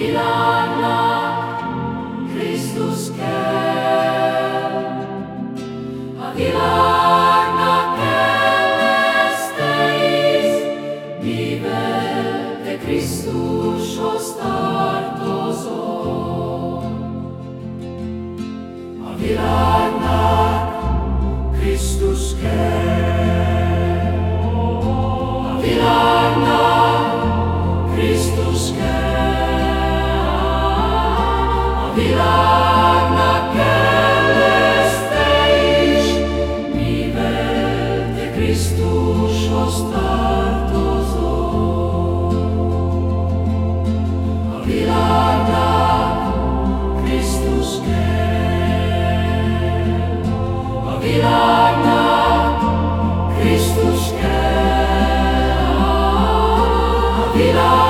világnak Krisztus kell. A világnak kell ezt te hisz, mivel te Krisztushoz tartozol. A világnak Krisztus kell. világnak kell lesz te is, mivel te Krisztushoz tartozol. A világnak Krisztus kell, a világnak Krisztus kell, a világnak